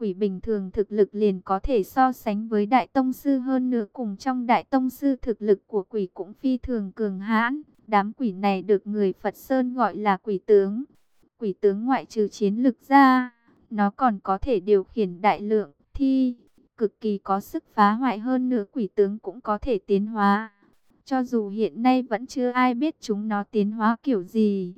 Quỷ bình thường thực lực liền có thể so sánh với đại tông sư hơn nữa cùng trong đại tông sư thực lực của quỷ cũng phi thường cường hãn. Đám quỷ này được người Phật Sơn gọi là quỷ tướng. Quỷ tướng ngoại trừ chiến lực ra, nó còn có thể điều khiển đại lượng thi, cực kỳ có sức phá hoại hơn nữa quỷ tướng cũng có thể tiến hóa. Cho dù hiện nay vẫn chưa ai biết chúng nó tiến hóa kiểu gì.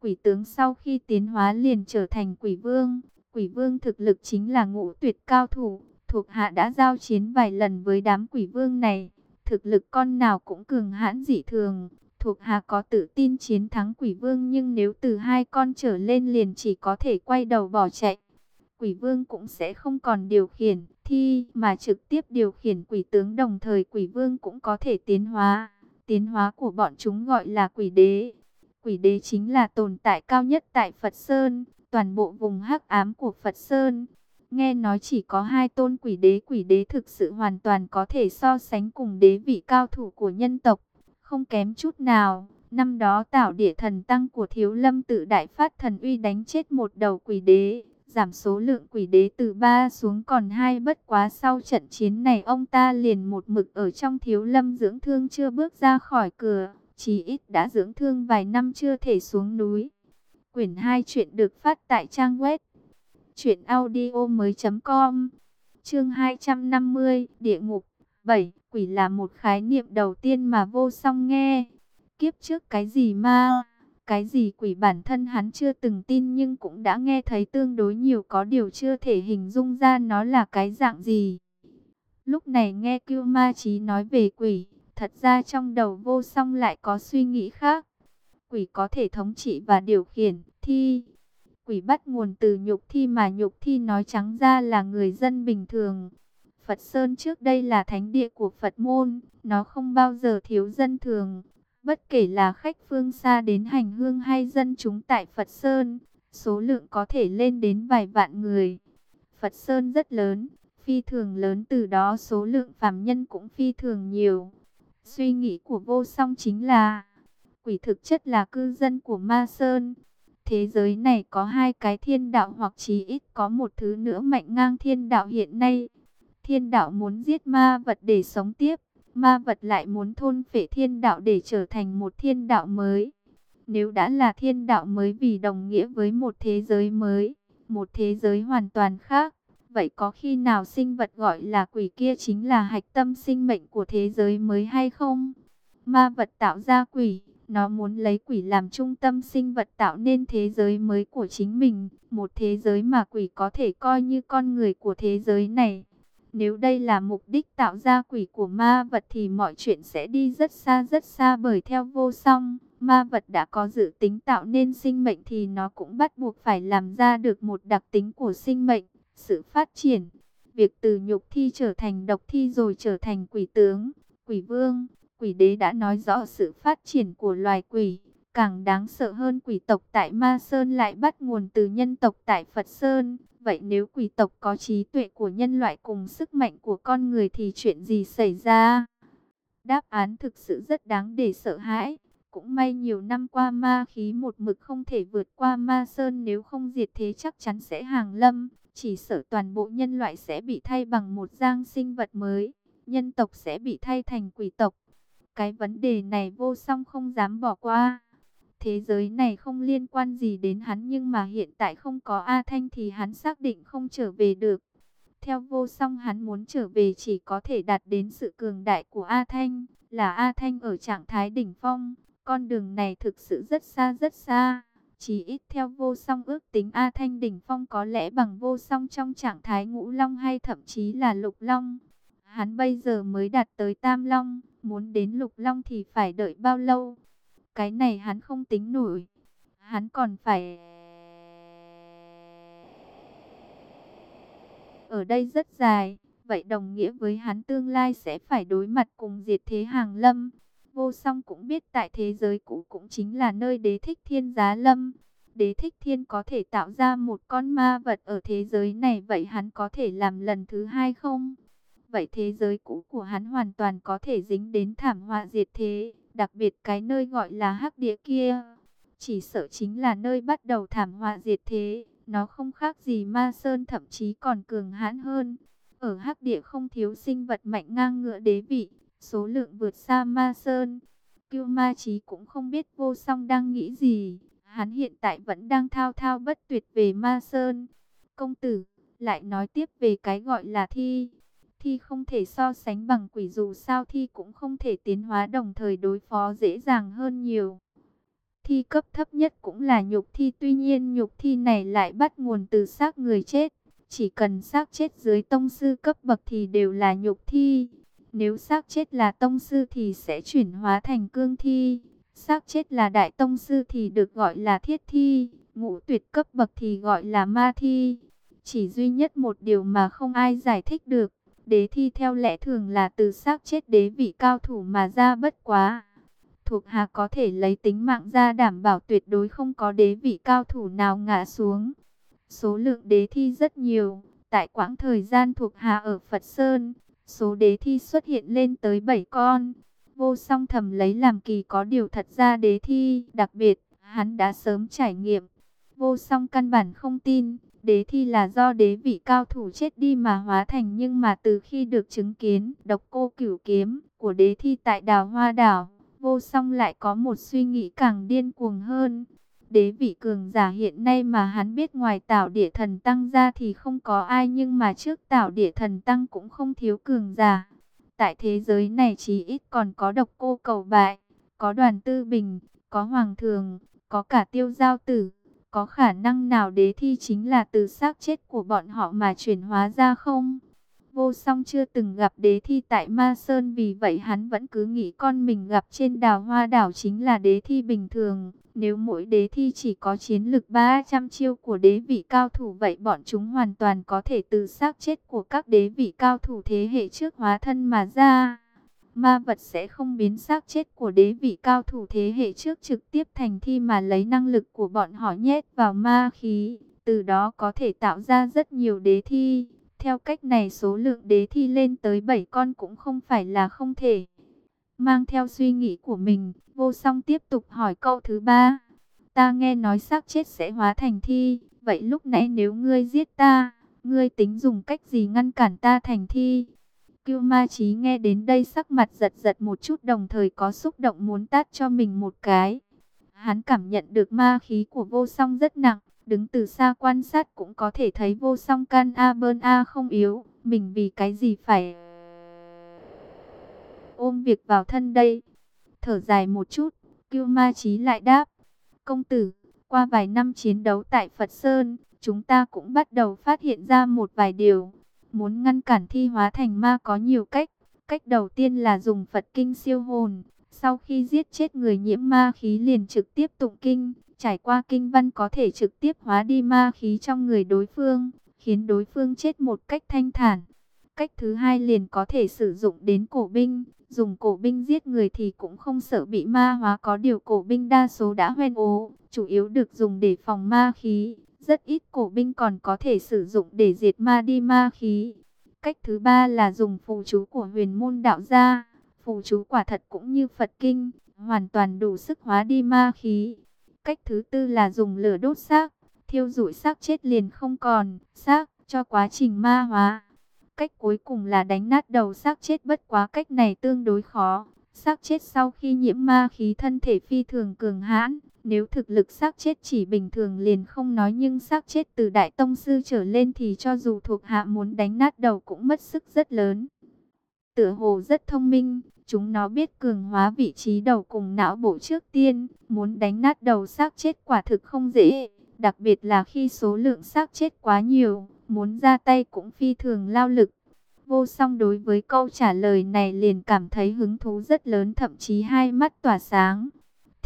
Quỷ tướng sau khi tiến hóa liền trở thành quỷ vương. Quỷ vương thực lực chính là ngũ tuyệt cao thủ. Thuộc hạ đã giao chiến vài lần với đám quỷ vương này. Thực lực con nào cũng cường hãn dị thường. Thuộc hạ có tự tin chiến thắng quỷ vương nhưng nếu từ hai con trở lên liền chỉ có thể quay đầu bỏ chạy. Quỷ vương cũng sẽ không còn điều khiển thi mà trực tiếp điều khiển quỷ tướng đồng thời quỷ vương cũng có thể tiến hóa. Tiến hóa của bọn chúng gọi là quỷ đế. Quỷ đế chính là tồn tại cao nhất tại Phật Sơn, toàn bộ vùng hắc ám của Phật Sơn. Nghe nói chỉ có hai tôn quỷ đế, quỷ đế thực sự hoàn toàn có thể so sánh cùng đế vị cao thủ của nhân tộc, không kém chút nào. Năm đó tạo địa thần tăng của Thiếu Lâm tự đại phát thần uy đánh chết một đầu quỷ đế, giảm số lượng quỷ đế từ 3 xuống còn 2 bất quá sau trận chiến này ông ta liền một mực ở trong thiếu lâm dưỡng thương chưa bước ra khỏi cửa, chỉ ít đã dưỡng thương vài năm chưa thể xuống núi. Quyển 2 chuyện được phát tại trang web truyệnaudiomoi.com. Chương 250, địa ngục 7, quỷ là một khái niệm đầu tiên mà vô song nghe. Kiếp trước cái gì ma? Cái gì quỷ bản thân hắn chưa từng tin nhưng cũng đã nghe thấy tương đối nhiều có điều chưa thể hình dung ra nó là cái dạng gì. Lúc này nghe Kiêu Ma Chí nói về quỷ, thật ra trong đầu vô song lại có suy nghĩ khác. Quỷ có thể thống trị và điều khiển, thi. Quỷ bắt nguồn từ nhục thi mà nhục thi nói trắng ra là người dân bình thường. Phật Sơn trước đây là thánh địa của Phật môn, nó không bao giờ thiếu dân thường, Bất kể là khách phương xa đến hành hương hay dân chúng tại Phật Sơn, số lượng có thể lên đến vài vạn người. Phật Sơn rất lớn, phi thường lớn từ đó số lượng phàm nhân cũng phi thường nhiều. Suy nghĩ của vô song chính là, quỷ thực chất là cư dân của Ma Sơn. Thế giới này có hai cái thiên đạo hoặc chí ít có một thứ nữa mạnh ngang thiên đạo hiện nay. Thiên đạo muốn giết ma vật để sống tiếp ma vật lại muốn thôn phệ thiên đạo để trở thành một thiên đạo mới. Nếu đã là thiên đạo mới vì đồng nghĩa với một thế giới mới, một thế giới hoàn toàn khác, vậy có khi nào sinh vật gọi là quỷ kia chính là hạch tâm sinh mệnh của thế giới mới hay không? Ma vật tạo ra quỷ, nó muốn lấy quỷ làm trung tâm sinh vật tạo nên thế giới mới của chính mình, một thế giới mà quỷ có thể coi như con người của thế giới này. Nếu đây là mục đích tạo ra quỷ của ma vật thì mọi chuyện sẽ đi rất xa rất xa bởi theo vô song. Ma vật đã có dự tính tạo nên sinh mệnh thì nó cũng bắt buộc phải làm ra được một đặc tính của sinh mệnh, sự phát triển. Việc từ nhục thi trở thành độc thi rồi trở thành quỷ tướng, quỷ vương, quỷ đế đã nói rõ sự phát triển của loài quỷ. Càng đáng sợ hơn quỷ tộc tại Ma Sơn lại bắt nguồn từ nhân tộc tại Phật Sơn. Vậy nếu quỷ tộc có trí tuệ của nhân loại cùng sức mạnh của con người thì chuyện gì xảy ra? Đáp án thực sự rất đáng để sợ hãi. Cũng may nhiều năm qua ma khí một mực không thể vượt qua ma sơn, nếu không diệt thế chắc chắn sẽ hàng lâm. Chỉ sợ toàn bộ nhân loại sẽ bị thay bằng một giang sinh vật mới. Nhân tộc sẽ bị thay thành quỷ tộc. Cái vấn đề này vô song không dám bỏ qua. Thế giới này không liên quan gì đến hắn nhưng mà hiện tại không có A Thanh thì hắn xác định không trở về được. Theo vô song hắn muốn trở về chỉ có thể đạt đến sự cường đại của A Thanh, là A Thanh ở trạng thái đỉnh phong. Con đường này thực sự rất xa rất xa. Chỉ ít theo vô song ước tính A Thanh đỉnh phong có lẽ bằng vô song trong trạng thái ngũ long hay thậm chí là lục long. Hắn bây giờ mới đạt tới tam long, muốn đến lục long thì phải đợi bao lâu? Cái này hắn không tính nổi. Hắn còn phải... Ở đây rất dài, vậy đồng nghĩa với hắn tương lai sẽ phải đối mặt cùng diệt thế hàng lâm. Vô song cũng biết tại thế giới cũ cũng chính là nơi đế thích thiên giá lâm. Đế thích thiên có thể tạo ra một con ma vật ở thế giới này vậy hắn có thể làm lần thứ hai không? Vậy thế giới cũ của hắn hoàn toàn có thể dính đến thảm họa diệt thế. Đặc biệt cái nơi gọi là hắc địa kia, chỉ sợ chính là nơi bắt đầu thảm họa diệt thế. Nó không khác gì ma sơn thậm chí còn cường hãn hơn. Ở hắc địa không thiếu sinh vật mạnh ngang ngựa đế vị, số lượng vượt xa ma sơn. Cưu ma chí cũng không biết vô song đang nghĩ gì. Hắn hiện tại vẫn đang thao thao bất tuyệt về ma sơn. Công tử, lại nói tiếp về cái gọi là thi. Thi không thể so sánh bằng quỷ dù sao thi cũng không thể tiến hóa đồng thời đối phó dễ dàng hơn nhiều. Thi cấp thấp nhất cũng là nhục thi, tuy nhiên nhục thi này lại bắt nguồn từ xác người chết. Chỉ cần xác chết dưới tông sư cấp bậc thì đều là nhục thi. Nếu xác chết là tông sư thì sẽ chuyển hóa thành cương thi. Xác chết là đại tông sư thì được gọi là thiết thi. Ngũ tuyệt cấp bậc thì gọi là ma thi. Chỉ duy nhất một điều mà không ai giải thích được. Đế thi theo lẽ thường là từ xác chết đế vị cao thủ mà ra bất quá. Thuộc hạ có thể lấy tính mạng ra đảm bảo tuyệt đối không có đế vị cao thủ nào ngã xuống. Số lượng đế thi rất nhiều. Tại quãng thời gian thuộc hạ ở Phật Sơn, số đế thi xuất hiện lên tới 7 con. Vô song thầm lấy làm kỳ có điều thật ra đế thi, đặc biệt, hắn đã sớm trải nghiệm. Vô song căn bản không tin, đế thi là do đế vị cao thủ chết đi mà hóa thành nhưng mà từ khi được chứng kiến độc cô cửu kiếm của đế thi tại đào hoa đảo, vô song lại có một suy nghĩ càng điên cuồng hơn. Đế vị cường giả hiện nay mà hắn biết ngoài tạo địa thần tăng ra thì không có ai nhưng mà trước tạo địa thần tăng cũng không thiếu cường giả. Tại thế giới này chỉ ít còn có độc cô cầu bại, có đoàn tư bình, có hoàng thường, có cả tiêu giao tử. Có khả năng nào đế thi chính là từ xác chết của bọn họ mà chuyển hóa ra không? Vô song chưa từng gặp đế thi tại Ma Sơn, vì vậy hắn vẫn cứ nghĩ con mình gặp trên đào hoa đảo chính là đế thi bình thường. Nếu mỗi đế thi chỉ có chiến lực 300 chiêu của đế vị cao thủ vậy bọn chúng hoàn toàn có thể từ xác chết của các đế vị cao thủ thế hệ trước hóa thân mà ra. Ma vật sẽ không biến xác chết của đế vị cao thủ thế hệ trước trực tiếp thành thi mà lấy năng lực của bọn họ nhét vào ma khí. Từ đó có thể tạo ra rất nhiều đế thi. Theo cách này số lượng đế thi lên tới 7 con cũng không phải là không thể. Mang theo suy nghĩ của mình, vô song tiếp tục hỏi câu thứ ba. Ta nghe nói xác chết sẽ hóa thành thi, vậy lúc nãy nếu ngươi giết ta, ngươi tính dùng cách gì ngăn cản ta thành thi? Cưu ma chí nghe đến đây sắc mặt giật giật một chút đồng thời có xúc động muốn tát cho mình một cái. Hắn cảm nhận được ma khí của vô song rất nặng, đứng từ xa quan sát cũng có thể thấy vô song can A bơn A không yếu, mình vì cái gì phải ôm việc vào thân đây. Thở dài một chút, Cưu ma chí lại đáp, công tử, qua vài năm chiến đấu tại Phật Sơn, chúng ta cũng bắt đầu phát hiện ra một vài điều. Muốn ngăn cản thi hóa thành ma có nhiều cách. Cách đầu tiên là dùng Phật kinh siêu hồn. Sau khi giết chết người nhiễm ma khí liền trực tiếp tụng kinh. Trải qua kinh văn có thể trực tiếp hóa đi ma khí trong người đối phương. Khiến đối phương chết một cách thanh thản. Cách thứ hai liền có thể sử dụng đến cổ binh. Dùng cổ binh giết người thì cũng không sợ bị ma hóa có điều cổ binh đa số đã hoen ố. Chủ yếu được dùng để phòng ma khí. Rất ít cổ binh còn có thể sử dụng để diệt ma đi ma khí. Cách thứ ba là dùng phù chú của huyền môn đạo gia. Phù chú quả thật cũng như Phật Kinh, hoàn toàn đủ sức hóa đi ma khí. Cách thứ tư là dùng lửa đốt xác, thiêu rụi xác chết liền không còn, xác cho quá trình ma hóa. Cách cuối cùng là đánh nát đầu xác chết bất quá cách này tương đối khó. Xác chết sau khi nhiễm ma khí thân thể phi thường cường hãn, nếu thực lực xác chết chỉ bình thường liền không nói nhưng xác chết từ đại tông sư trở lên thì cho dù thuộc hạ muốn đánh nát đầu cũng mất sức rất lớn. Tựa hồ rất thông minh, chúng nó biết cường hóa vị trí đầu cùng não bộ trước tiên, muốn đánh nát đầu xác chết quả thực không dễ, đặc biệt là khi số lượng xác chết quá nhiều, muốn ra tay cũng phi thường lao lực. Vô song đối với câu trả lời này liền cảm thấy hứng thú rất lớn thậm chí hai mắt tỏa sáng.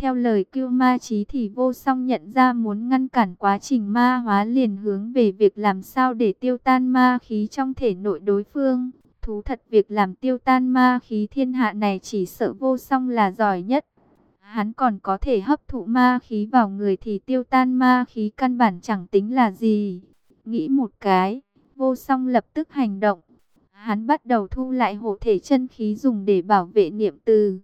Theo lời cưu ma trí thì vô song nhận ra muốn ngăn cản quá trình ma hóa liền hướng về việc làm sao để tiêu tan ma khí trong thể nội đối phương. Thú thật việc làm tiêu tan ma khí thiên hạ này chỉ sợ vô song là giỏi nhất. Hắn còn có thể hấp thụ ma khí vào người thì tiêu tan ma khí căn bản chẳng tính là gì. Nghĩ một cái, vô song lập tức hành động. Hắn bắt đầu thu lại hộ thể chân khí dùng để bảo vệ niệm từ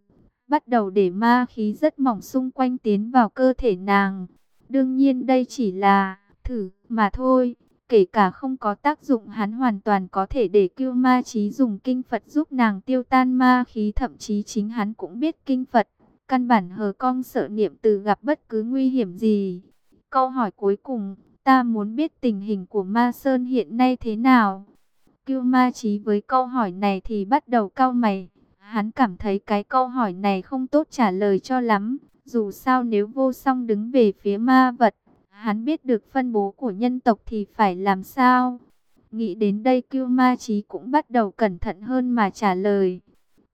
bắt đầu để ma khí rất mỏng xung quanh tiến vào cơ thể nàng. Đương nhiên đây chỉ là thử, mà thôi. Kể cả không có tác dụng hắn hoàn toàn có thể để kêu ma trí dùng kinh Phật giúp nàng tiêu tan ma khí thậm chí chính hắn cũng biết kinh Phật. Căn bản hờ con sợ niệm từ gặp bất cứ nguy hiểm gì. Câu hỏi cuối cùng, ta muốn biết tình hình của ma sơn hiện nay thế nào. Kiêu ma trí với câu hỏi này thì bắt đầu cau mày. Hắn cảm thấy cái câu hỏi này không tốt trả lời cho lắm. Dù sao nếu vô song đứng về phía ma vật, hắn biết được phân bố của nhân tộc thì phải làm sao. Nghĩ đến đây Kiêu Ma Chí cũng bắt đầu cẩn thận hơn mà trả lời.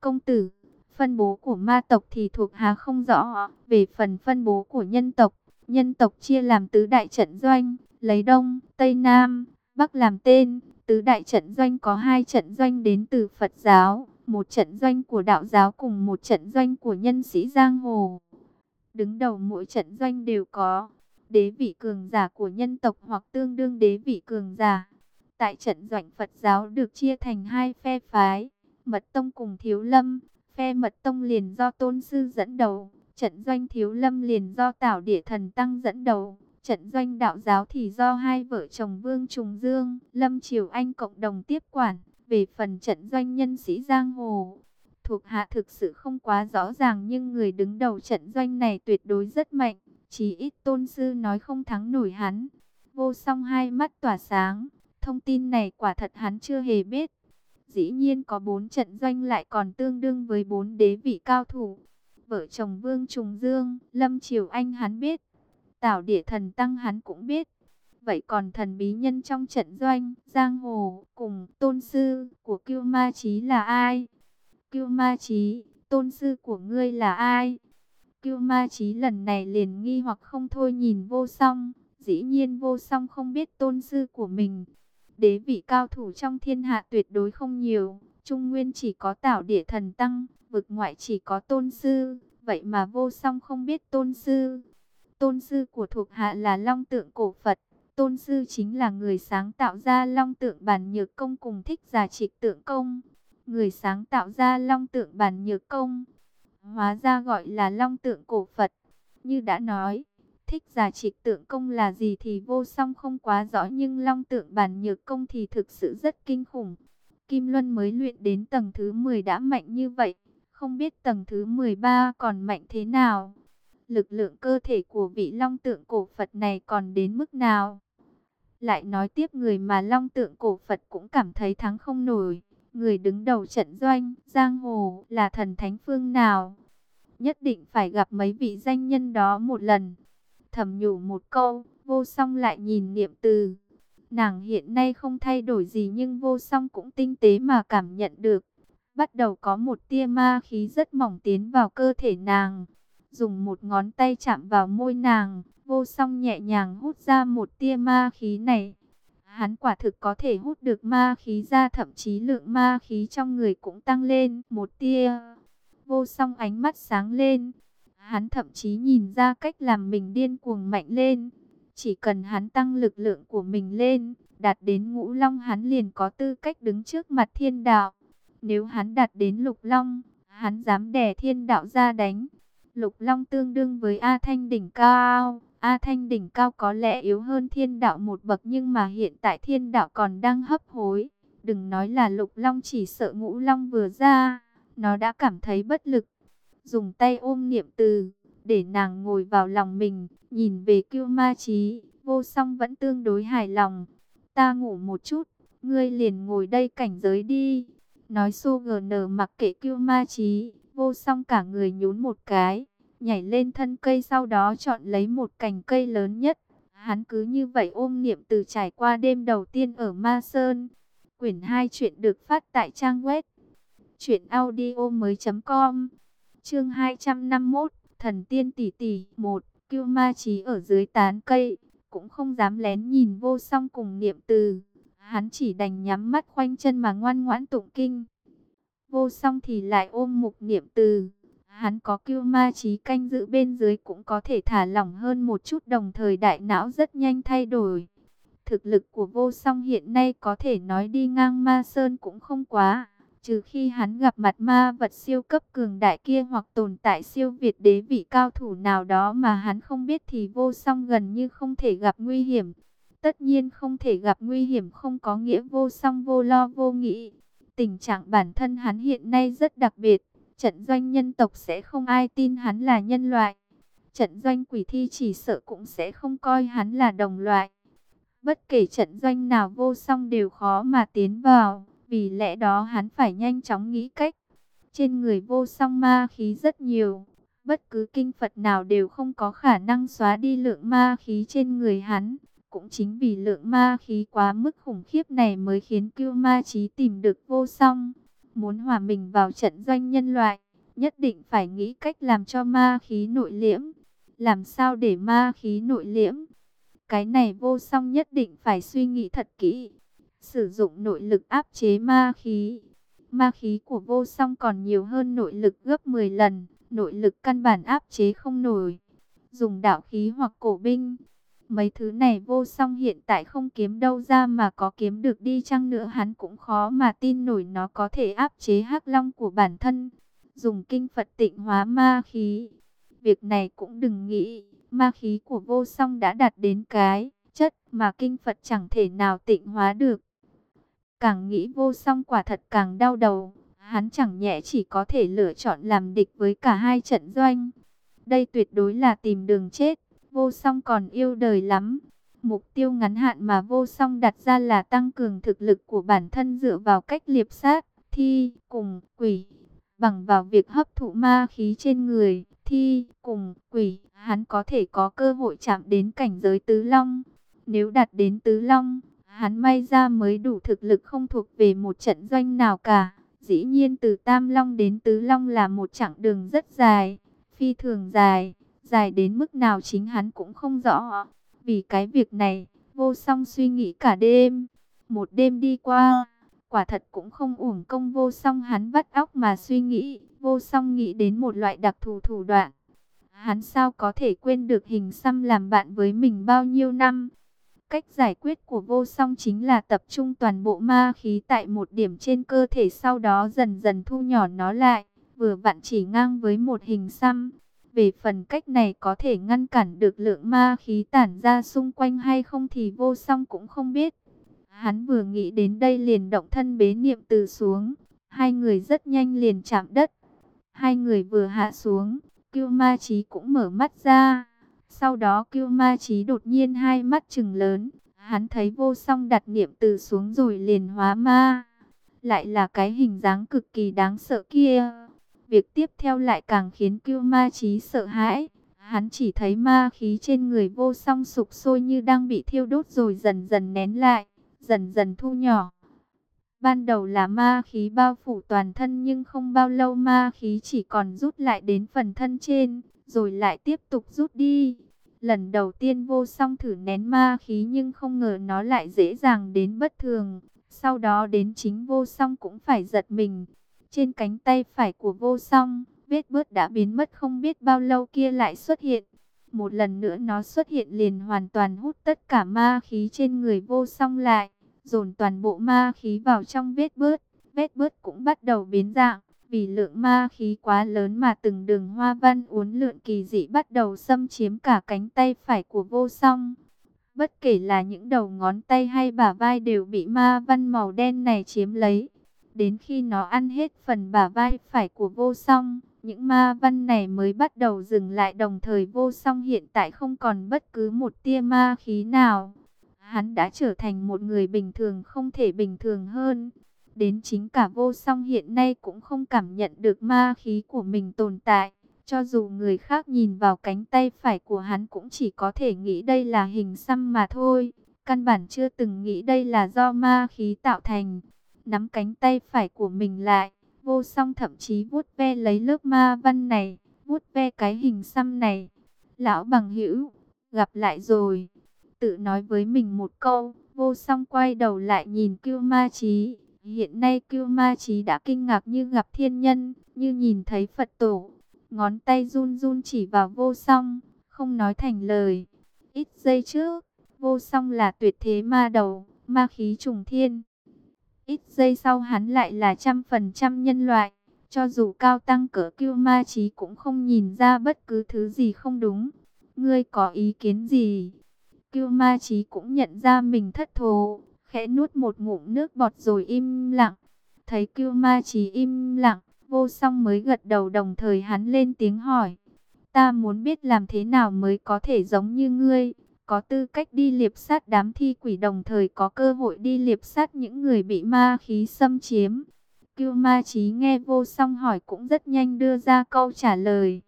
Công tử, phân bố của ma tộc thì thuộc hà không rõ. Về phần phân bố của nhân tộc, nhân tộc chia làm tứ đại trận doanh, lấy Đông, Tây Nam, Bắc làm tên. Tứ đại trận doanh có hai trận doanh đến từ Phật giáo, một trận doanh của đạo giáo cùng một trận doanh của nhân sĩ giang hồ. Đứng đầu mỗi trận doanh đều có đế vị cường giả của nhân tộc hoặc tương đương đế vị cường giả. Tại trận doanh Phật giáo được chia thành hai phe phái, Mật Tông cùng Thiếu Lâm, phe Mật Tông liền do Tôn Sư dẫn đầu, trận doanh Thiếu Lâm liền do Tảo Địa Thần Tăng dẫn đầu. Trận doanh đạo giáo thì do hai vợ chồng Vương Trùng Dương, Lâm Triều Anh cộng đồng tiếp quản. Về phần trận doanh nhân sĩ Giang Hồ, thuộc hạ thực sự không quá rõ ràng nhưng người đứng đầu trận doanh này tuyệt đối rất mạnh. Chỉ ít tôn sư nói không thắng nổi hắn. Vô song hai mắt tỏa sáng. Thông tin này quả thật hắn chưa hề biết. Dĩ nhiên có bốn trận doanh lại còn tương đương với bốn đế vị cao thủ. Vợ chồng Vương Trùng Dương, Lâm Triều Anh hắn biết. Tảo Địa Thần Tăng hắn cũng biết. Vậy còn thần bí nhân trong trận doanh, Giang Hồ, cùng tôn sư của Kiêu Ma Chí là ai? Kiêu Ma Chí, tôn sư của ngươi là ai? Kiêu ma Chí lần này liền nghi hoặc không thôi nhìn vô song. Dĩ nhiên vô song không biết tôn sư của mình. Đế vị cao thủ trong thiên hạ tuyệt đối không nhiều. Trung nguyên chỉ có tảo địa thần tăng, vực ngoại chỉ có tôn sư. Vậy mà vô song không biết tôn sư. Tôn sư của thuộc hạ là long tượng cổ Phật. Tôn sư chính là người sáng tạo ra long tượng bản nhược công cùng thích giả trịch tượng công. Người sáng tạo ra long tượng bản nhược công hóa ra gọi là long tượng cổ Phật. Như đã nói, thích giả trịch tượng công là gì thì vô song không quá rõ nhưng long tượng bản nhược công thì thực sự rất kinh khủng. Kim Luân mới luyện đến tầng thứ 10 đã mạnh như vậy, không biết tầng thứ 13 còn mạnh thế nào. Lực lượng cơ thể của vị long tượng cổ Phật này còn đến mức nào? Lại nói tiếp người mà long tượng cổ Phật cũng cảm thấy thắng không nổi người đứng đầu trận doanh, giang hồ, là thần thánh phương nào. Nhất định phải gặp mấy vị danh nhân đó một lần. Thầm nhủ một câu, vô song lại nhìn niệm từ. Nàng hiện nay không thay đổi gì nhưng vô song cũng tinh tế mà cảm nhận được. Bắt đầu có một tia ma khí rất mỏng tiến vào cơ thể nàng. Dùng một ngón tay chạm vào môi nàng, vô song nhẹ nhàng hút ra một tia ma khí này Hắn quả thực có thể hút được ma khí ra thậm chí lượng ma khí trong người cũng tăng lên một tia. Vô song ánh mắt sáng lên. Hắn thậm chí nhìn ra cách làm mình điên cuồng mạnh lên. Chỉ cần hắn tăng lực lượng của mình lên, đạt đến ngũ long hắn liền có tư cách đứng trước mặt thiên đạo. Nếu hắn đạt đến lục long, hắn dám đè thiên đạo ra đánh. Lục long tương đương với A Thanh đỉnh cao, A Thanh đỉnh cao có lẽ yếu hơn thiên đạo một bậc nhưng mà hiện tại thiên đạo còn đang hấp hối. Đừng nói là lục long chỉ sợ ngũ long vừa ra, nó đã cảm thấy bất lực. Dùng tay ôm niệm từ, để nàng ngồi vào lòng mình, nhìn về kiêu ma trí, vô song vẫn tương đối hài lòng. Ta ngủ một chút, ngươi liền ngồi đây cảnh giới đi. Nói xô gờ mặc kệ kiêu ma trí, vô song cả người nhún một cái nhảy lên thân cây sau đó chọn lấy một cành cây lớn nhất. Hắn cứ như vậy ôm niệm từ trải qua đêm đầu tiên ở Ma Sơn. Quyển 2 chuyện được phát tại trang web truyệnaudiomoi.com. Chương 251, Thần tiên tỷ tỷ 1, Cưu Ma Chí ở dưới tán cây, cũng không dám lén nhìn vô song cùng niệm từ. Hắn chỉ đành nhắm mắt khoanh chân mà ngoan ngoãn tụng kinh. Vô song thì lại ôm mục niệm từ Hắn có kiêu ma trí canh giữ bên dưới cũng có thể thả lỏng hơn một chút đồng thời đại não rất nhanh thay đổi. Thực lực của vô song hiện nay có thể nói đi ngang ma sơn cũng không quá. Trừ khi hắn gặp mặt ma vật siêu cấp cường đại kia hoặc tồn tại siêu việt đế vị cao thủ nào đó mà hắn không biết thì vô song gần như không thể gặp nguy hiểm. tất nhiên không thể gặp nguy hiểm không có nghĩa vô song vô lo vô nghĩ. Tình trạng bản thân hắn hiện nay rất đặc biệt, trận doanh nhân tộc sẽ không ai tin hắn là nhân loại. Trận doanh quỷ thi chỉ sợ cũng sẽ không coi hắn là đồng loại. Bất kể trận doanh nào vô song đều khó mà tiến vào, vì lẽ đó hắn phải nhanh chóng nghĩ cách. Trên người vô song ma khí rất nhiều, bất cứ kinh Phật nào đều không có khả năng xóa đi lượng ma khí trên người hắn. Cũng chính vì lượng ma khí quá mức khủng khiếp này mới khiến cưu ma trí tìm được vô song. Muốn hòa mình vào trận doanh nhân loại, nhất định phải nghĩ cách làm cho ma khí nội liễm. Làm sao để ma khí nội liễm? Cái này vô song nhất định phải suy nghĩ thật kỹ. Sử dụng nội lực áp chế ma khí. Ma khí của vô song còn nhiều hơn nội lực gấp 10 lần. Nội lực căn bản áp chế không nổi. Dùng đạo khí hoặc cổ binh. Mấy thứ này vô song hiện tại không kiếm đâu ra mà có kiếm được đi chăng nữa hắn cũng khó mà tin nổi nó có thể áp chế hắc long của bản thân. Dùng kinh Phật tịnh hóa ma khí. Việc này cũng đừng nghĩ, ma khí của vô song đã đạt đến cái chất mà kinh Phật chẳng thể nào tịnh hóa được. Càng nghĩ vô song quả thật càng đau đầu, hắn chẳng nhẹ chỉ có thể lựa chọn làm địch với cả hai trận doanh. Đây tuyệt đối là tìm đường chết, vô song còn yêu đời lắm. Mục tiêu ngắn hạn mà vô song đặt ra là tăng cường thực lực của bản thân dựa vào cách liệp sát, thi, cùng, quỷ, bằng vào việc hấp thụ ma khí trên người, thi, cùng, quỷ, hắn có thể có cơ hội chạm đến cảnh giới tứ long. Nếu đạt đến tứ long, hắn may ra mới đủ thực lực không thuộc về một trận doanh nào cả. Dĩ nhiên từ tam long đến tứ long là một chặng đường rất dài, phi thường dài, dài đến mức nào chính hắn cũng không rõ. Vì cái việc này, vô song suy nghĩ cả đêm. Một đêm đi qua, quả thật cũng không uổng công vô song hắn vắt óc mà suy nghĩ. Vô song nghĩ đến một loại đặc thù thủ đoạn. Hắn sao có thể quên được hình xăm làm bạn với mình bao nhiêu năm. Cách giải quyết của vô song chính là tập trung toàn bộ ma khí tại một điểm trên cơ thể sau đó dần dần thu nhỏ nó lại, vừa vặn chỉ ngang với một hình xăm. Về phần cách này có thể ngăn cản được lượng ma khí tản ra xung quanh hay không thì vô song cũng không biết. Hắn vừa nghĩ đến đây liền động thân bế niệm từ xuống, hai người rất nhanh liền chạm đất. Hai người vừa hạ xuống, Kiêu Ma Chí cũng mở mắt ra. Sau đó Kiêu Ma Chí đột nhiên hai mắt trừng lớn, hắn thấy vô song đặt niệm từ xuống rồi liền hóa ma. Lại là cái hình dáng cực kỳ đáng sợ kia. Việc tiếp theo lại càng khiến cưu Ma Chí sợ hãi. Hắn chỉ thấy ma khí trên người vô song sục sôi như đang bị thiêu đốt rồi dần dần nén lại, dần dần thu nhỏ. Ban đầu là ma khí bao phủ toàn thân nhưng không bao lâu ma khí chỉ còn rút lại đến phần thân trên, rồi lại tiếp tục rút đi. Lần đầu tiên vô song thử nén ma khí nhưng không ngờ nó lại dễ dàng đến bất thường. Sau đó đến chính vô song cũng phải giật mình. Trên cánh tay phải của vô song, vết bớt đã biến mất không biết bao lâu kia lại xuất hiện. Một lần nữa nó xuất hiện liền hoàn toàn hút tất cả ma khí trên người vô song lại dồn toàn bộ ma khí vào trong vết bớt. Vết bớt cũng bắt đầu biến dạng, vì lượng ma khí quá lớn mà từng đường hoa văn uốn lượn kỳ dị bắt đầu xâm chiếm cả cánh tay phải của vô song. Bất kể là những đầu ngón tay hay bả vai đều bị ma văn màu đen này chiếm lấy. Đến khi nó ăn hết phần bả vai phải của vô song, những ma văn này mới bắt đầu dừng lại đồng thời vô song hiện tại không còn bất cứ một tia ma khí nào. Hắn đã trở thành một người bình thường không thể bình thường hơn. Đến chính cả vô song hiện nay cũng không cảm nhận được ma khí của mình tồn tại. Cho dù người khác nhìn vào cánh tay phải của hắn cũng chỉ có thể nghĩ đây là hình xăm mà thôi. Căn bản chưa từng nghĩ đây là do ma khí tạo thành. Nắm cánh tay phải của mình lại, vô song thậm chí vuốt ve lấy lớp ma văn này, vuốt ve cái hình xăm này. Lão bằng hữu, gặp lại rồi tự nói với mình một câu, vô song quay đầu lại nhìn Cưu Ma Chí. Hiện nay Cưu Ma Chí đã kinh ngạc như gặp thiên nhân, như nhìn thấy Phật tổ. Ngón tay run run chỉ vào vô song, không nói thành lời. Ít giây trước, vô song là tuyệt thế ma đầu, ma khí trùng thiên. Ít giây sau hắn lại là trăm phần trăm nhân loại. Cho dù cao tăng cỡ kiêu Ma trí cũng không nhìn ra bất cứ thứ gì không đúng. Ngươi có ý kiến gì? Kiêu ma trí cũng nhận ra mình thất thố, khẽ nuốt một ngụm nước bọt rồi im lặng. Thấy kiêu ma trí im lặng, vô song mới gật đầu đồng thời hắn lên tiếng hỏi. Ta muốn biết làm thế nào mới có thể giống như ngươi, có tư cách đi liệp sát đám thi quỷ đồng thời có cơ hội đi liệp sát những người bị ma khí xâm chiếm. Cưu ma trí nghe vô song hỏi cũng rất nhanh đưa ra câu trả lời.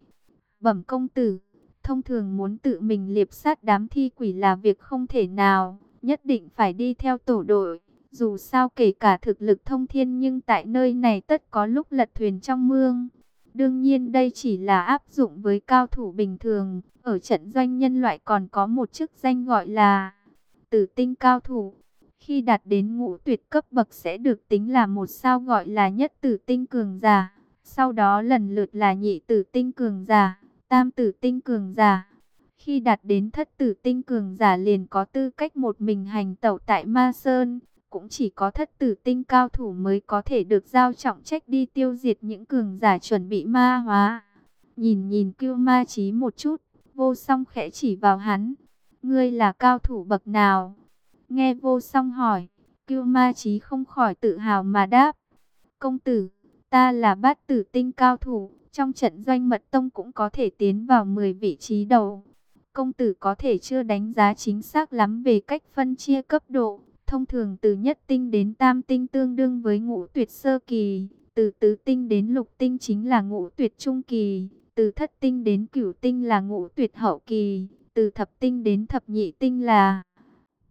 Bẩm công tử, thông thường muốn tự mình liệp sát đám thi quỷ là việc không thể nào, nhất định phải đi theo tổ đội. Dù sao kể cả thực lực thông thiên nhưng tại nơi này tất có lúc lật thuyền trong mương. Đương nhiên đây chỉ là áp dụng với cao thủ bình thường. Ở trận doanh nhân loại còn có một chức danh gọi là tử tinh cao thủ. Khi đạt đến ngũ tuyệt cấp bậc sẽ được tính là một sao gọi là nhất tử tinh cường giả. Sau đó lần lượt là nhị tử tinh cường giả, tam tử tinh cường giả. Khi đạt đến thất tử tinh cường giả liền có tư cách một mình hành tẩu tại Ma Sơn. Cũng chỉ có thất tử tinh cao thủ mới có thể được giao trọng trách đi tiêu diệt những cường giả chuẩn bị ma hóa. Nhìn nhìn cưu ma trí một chút, vô song khẽ chỉ vào hắn. Ngươi là cao thủ bậc nào? Nghe vô song hỏi, cưu ma trí không khỏi tự hào mà đáp. Công tử, ta là bát tử tinh cao thủ, trong trận doanh mật tông cũng có thể tiến vào 10 vị trí đầu. Công tử có thể chưa đánh giá chính xác lắm về cách phân chia cấp độ. Thông thường từ nhất tinh đến tam tinh tương đương với ngũ tuyệt sơ kỳ. Từ tứ tinh đến lục tinh chính là ngũ tuyệt trung kỳ. Từ thất tinh đến cửu tinh là ngũ tuyệt hậu kỳ. Từ thập tinh đến thập nhị tinh là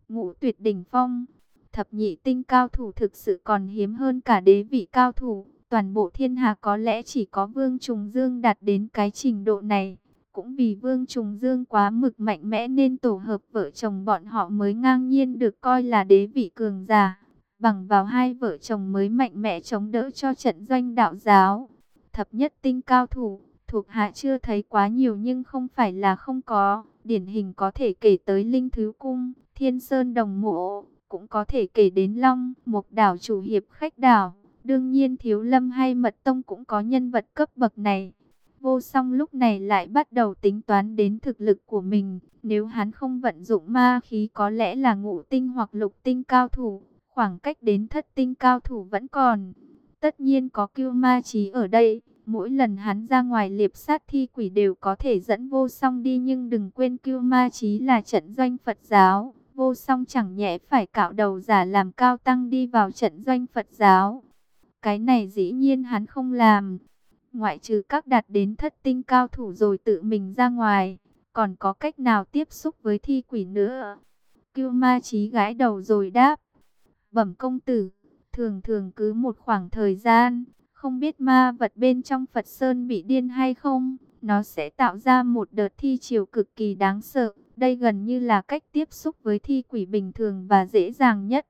ngũ tuyệt đỉnh phong. Thập nhị tinh cao thủ thực sự còn hiếm hơn cả đế vị cao thủ. Toàn bộ thiên hạ có lẽ chỉ có Vương Trùng Dương đạt đến cái trình độ này. Cũng vì Vương Trùng Dương quá mực mạnh mẽ nên tổ hợp vợ chồng bọn họ mới ngang nhiên được coi là đế vị cường giả. Bằng vào hai vợ chồng mới mạnh mẽ chống đỡ cho trận doanh đạo giáo. Thập nhất tinh cao thủ, thuộc hạ chưa thấy quá nhiều nhưng không phải là không có. Điển hình có thể kể tới Linh Thứ Cung, Thiên Sơn Đồng Mộ, cũng có thể kể đến Long, Mộc Đảo Chủ Hiệp Khách Đảo. Đương nhiên Thiếu Lâm hay Mật Tông cũng có nhân vật cấp bậc này. Vô song lúc này lại bắt đầu tính toán đến thực lực của mình. Nếu hắn không vận dụng ma khí có lẽ là ngũ tinh hoặc lục tinh cao thủ. Khoảng cách đến thất tinh cao thủ vẫn còn. Tất nhiên có kiêu ma trí ở đây. Mỗi lần hắn ra ngoài liệp sát thi quỷ đều có thể dẫn vô song đi. Nhưng đừng quên kiêu ma trí là trận doanh Phật giáo. Vô song chẳng nhẽ phải cạo đầu giả làm cao tăng đi vào trận doanh Phật giáo. Cái này dĩ nhiên hắn không làm ngoại trừ các đạt đến thất tinh cao thủ rồi tự mình ra ngoài, còn có cách nào tiếp xúc với thi quỷ nữa? Cưu ma trí gãi đầu rồi đáp, bẩm công tử, thường thường cứ một khoảng thời gian, không biết ma vật bên trong Phật Sơn bị điên hay không, nó sẽ tạo ra một đợt thi chiều cực kỳ đáng sợ. Đây gần như là cách tiếp xúc với thi quỷ bình thường và dễ dàng nhất.